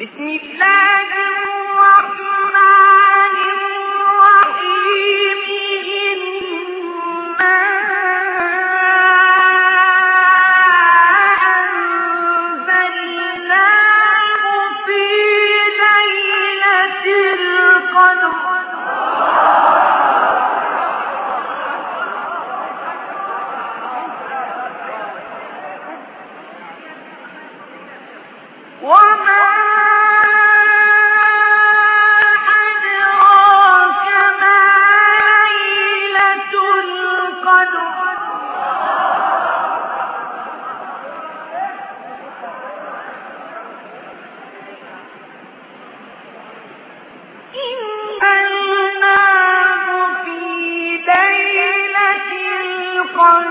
بسم الله